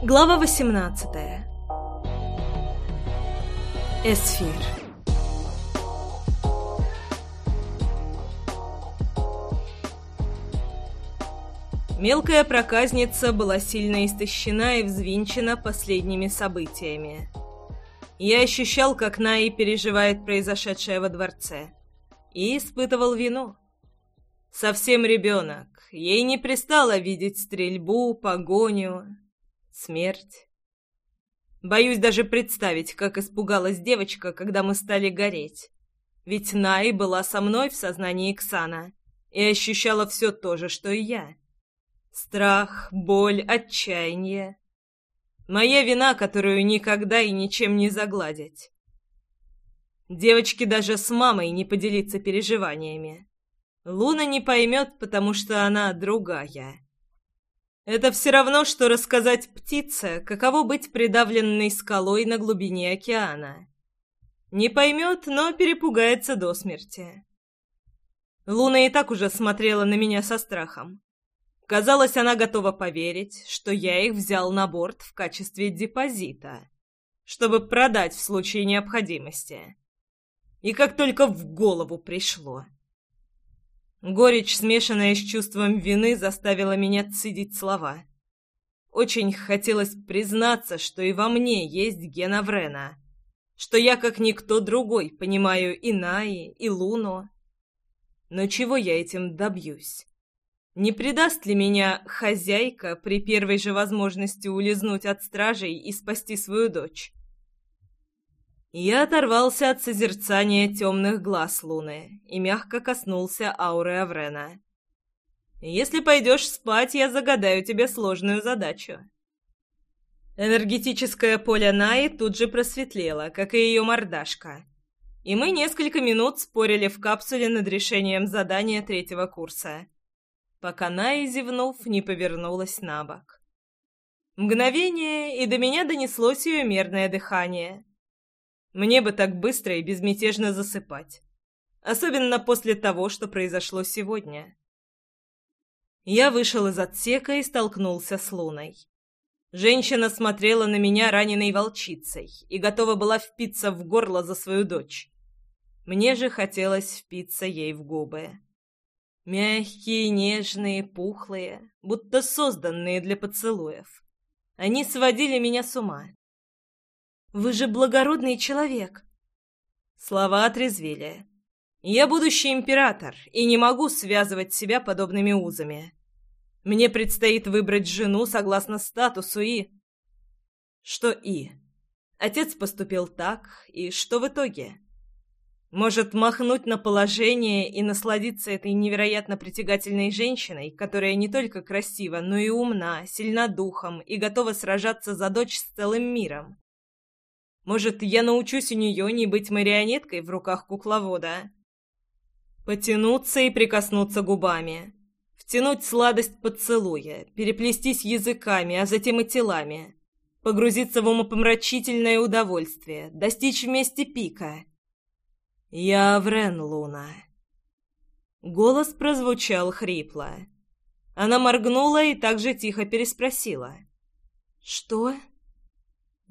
Глава 18. Эсфир. Мелкая проказница была сильно истощена и взвинчена последними событиями. Я ощущал, как Наи переживает произошедшее во дворце, и испытывал вину. Совсем ребенок, ей не пристало видеть стрельбу, погоню, Смерть. Боюсь даже представить, как испугалась девочка, когда мы стали гореть. Ведь Най была со мной в сознании Ксана и ощущала все то же, что и я. Страх, боль, отчаяние. Моя вина, которую никогда и ничем не загладить. Девочке даже с мамой не поделиться переживаниями. Луна не поймет, потому что она другая. Это все равно, что рассказать птице, каково быть придавленной скалой на глубине океана. Не поймет, но перепугается до смерти. Луна и так уже смотрела на меня со страхом. Казалось, она готова поверить, что я их взял на борт в качестве депозита, чтобы продать в случае необходимости. И как только в голову пришло. Горечь, смешанная с чувством вины, заставила меня цедить слова. Очень хотелось признаться, что и во мне есть ген Аврена, что я, как никто другой, понимаю и Наи, и Луну. Но чего я этим добьюсь? Не предаст ли меня хозяйка при первой же возможности улизнуть от стражей и спасти свою дочь? Я оторвался от созерцания темных глаз Луны и мягко коснулся ауры Аврена. «Если пойдешь спать, я загадаю тебе сложную задачу». Энергетическое поле Наи тут же просветлело, как и ее мордашка. И мы несколько минут спорили в капсуле над решением задания третьего курса, пока Наи, зевнув, не повернулась на бок. Мгновение, и до меня донеслось ее мерное дыхание — мне бы так быстро и безмятежно засыпать. Особенно после того, что произошло сегодня. Я вышел из отсека и столкнулся с Луной. Женщина смотрела на меня раненой волчицей и готова была впиться в горло за свою дочь. Мне же хотелось впиться ей в губы. Мягкие, нежные, пухлые, будто созданные для поцелуев. Они сводили меня с ума. Вы же благородный человек!» Слова отрезвили. «Я будущий император и не могу связывать себя подобными узами. Мне предстоит выбрать жену согласно статусу и...» «Что и?» Отец поступил так, и что в итоге? Может, махнуть на положение и насладиться этой невероятно притягательной женщиной, которая не только красива, но и умна, сильна духом и готова сражаться за дочь с целым миром? Может, я научусь у нее не быть марионеткой в руках кукловода? Потянуться и прикоснуться губами. Втянуть сладость поцелуя, переплестись языками, а затем и телами. Погрузиться в умопомрачительное удовольствие, достичь вместе пика. «Я Врен, Луна». Голос прозвучал хрипло. Она моргнула и также тихо переспросила. «Что?»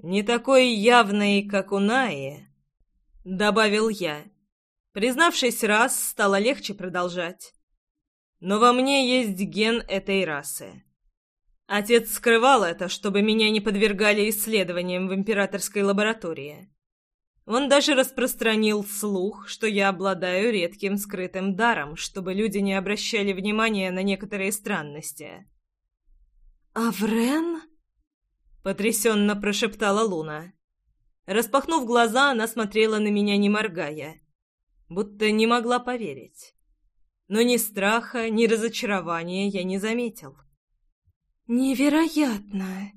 «Не такой явный, как у Наи», — добавил я. Признавшись раз, стало легче продолжать. «Но во мне есть ген этой расы. Отец скрывал это, чтобы меня не подвергали исследованиям в императорской лаборатории. Он даже распространил слух, что я обладаю редким скрытым даром, чтобы люди не обращали внимания на некоторые странности». «Аврен?» Потрясенно прошептала Луна. Распахнув глаза, она смотрела на меня, не моргая, будто не могла поверить. Но ни страха, ни разочарования я не заметил. «Невероятно!»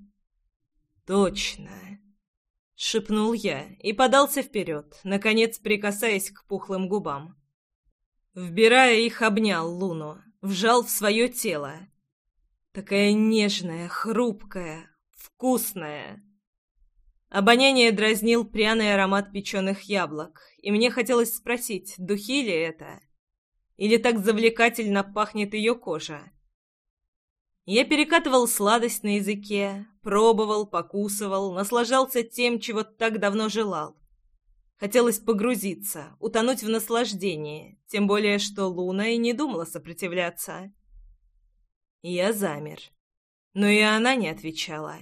«Точно!» — шепнул я и подался вперед, наконец прикасаясь к пухлым губам. Вбирая их, обнял Луну, вжал в свое тело. Такая нежная, хрупкая, вкусное!» Обоняние дразнил пряный аромат печеных яблок, и мне хотелось спросить, духи ли это? Или так завлекательно пахнет ее кожа? Я перекатывал сладость на языке, пробовал, покусывал, наслаждался тем, чего так давно желал. Хотелось погрузиться, утонуть в наслаждении, тем более, что Луна и не думала сопротивляться. Я замер. Но и она не отвечала.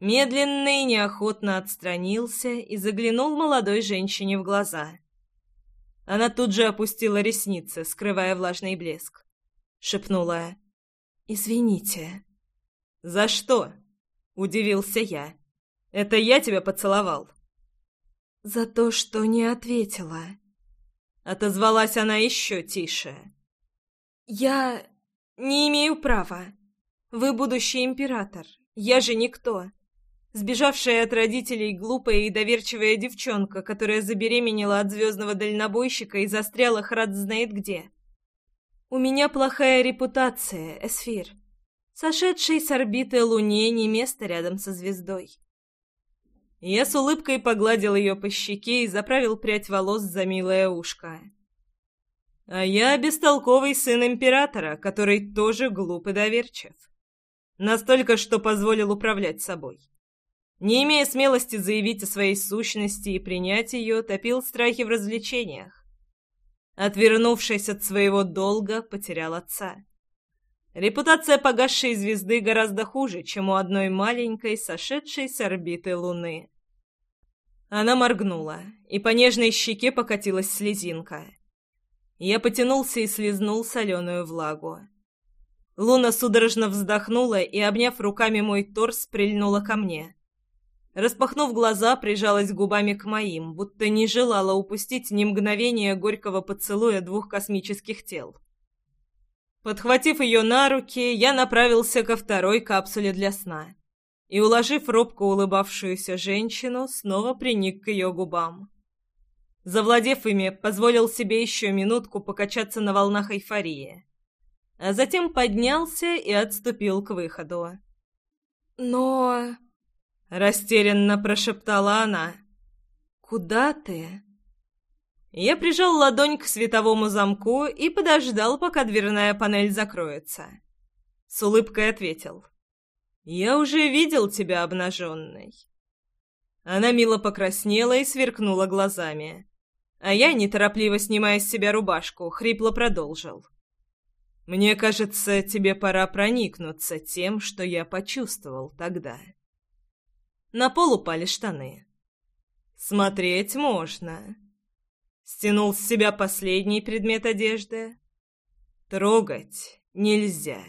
Медленно и неохотно отстранился и заглянул молодой женщине в глаза. Она тут же опустила ресницы, скрывая влажный блеск. Шепнула «Извините». «За что?» — удивился я. «Это я тебя поцеловал». «За то, что не ответила». Отозвалась она еще тише. «Я не имею права. Вы будущий император. Я же никто. Сбежавшая от родителей глупая и доверчивая девчонка, которая забеременела от звездного дальнобойщика и застряла храд знает где. У меня плохая репутация, Эсфир. Сошедшей с орбиты Луне не место рядом со звездой. Я с улыбкой погладил ее по щеке и заправил прядь волос за милое ушко. А я бестолковый сын императора, который тоже глуп и доверчив. Настолько, что позволил управлять собой. Не имея смелости заявить о своей сущности и принять ее, топил страхи в развлечениях. Отвернувшись от своего долга, потерял отца. Репутация погасшей звезды гораздо хуже, чем у одной маленькой, сошедшей с орбиты Луны. Она моргнула, и по нежной щеке покатилась слезинка. Я потянулся и слезнул соленую влагу. Луна судорожно вздохнула и, обняв руками мой торс, прильнула ко мне. Распахнув глаза, прижалась губами к моим, будто не желала упустить ни мгновения горького поцелуя двух космических тел. Подхватив ее на руки, я направился ко второй капсуле для сна и, уложив робко улыбавшуюся женщину, снова приник к ее губам. Завладев ими, позволил себе еще минутку покачаться на волнах эйфории а затем поднялся и отступил к выходу. «Но...» — растерянно прошептала она. «Куда ты?» Я прижал ладонь к световому замку и подождал, пока дверная панель закроется. С улыбкой ответил. «Я уже видел тебя обнаженной». Она мило покраснела и сверкнула глазами. А я, неторопливо снимая с себя рубашку, хрипло продолжил. Мне кажется, тебе пора проникнуться тем, что я почувствовал тогда. На пол упали штаны. Смотреть можно. Стянул с себя последний предмет одежды. Трогать нельзя.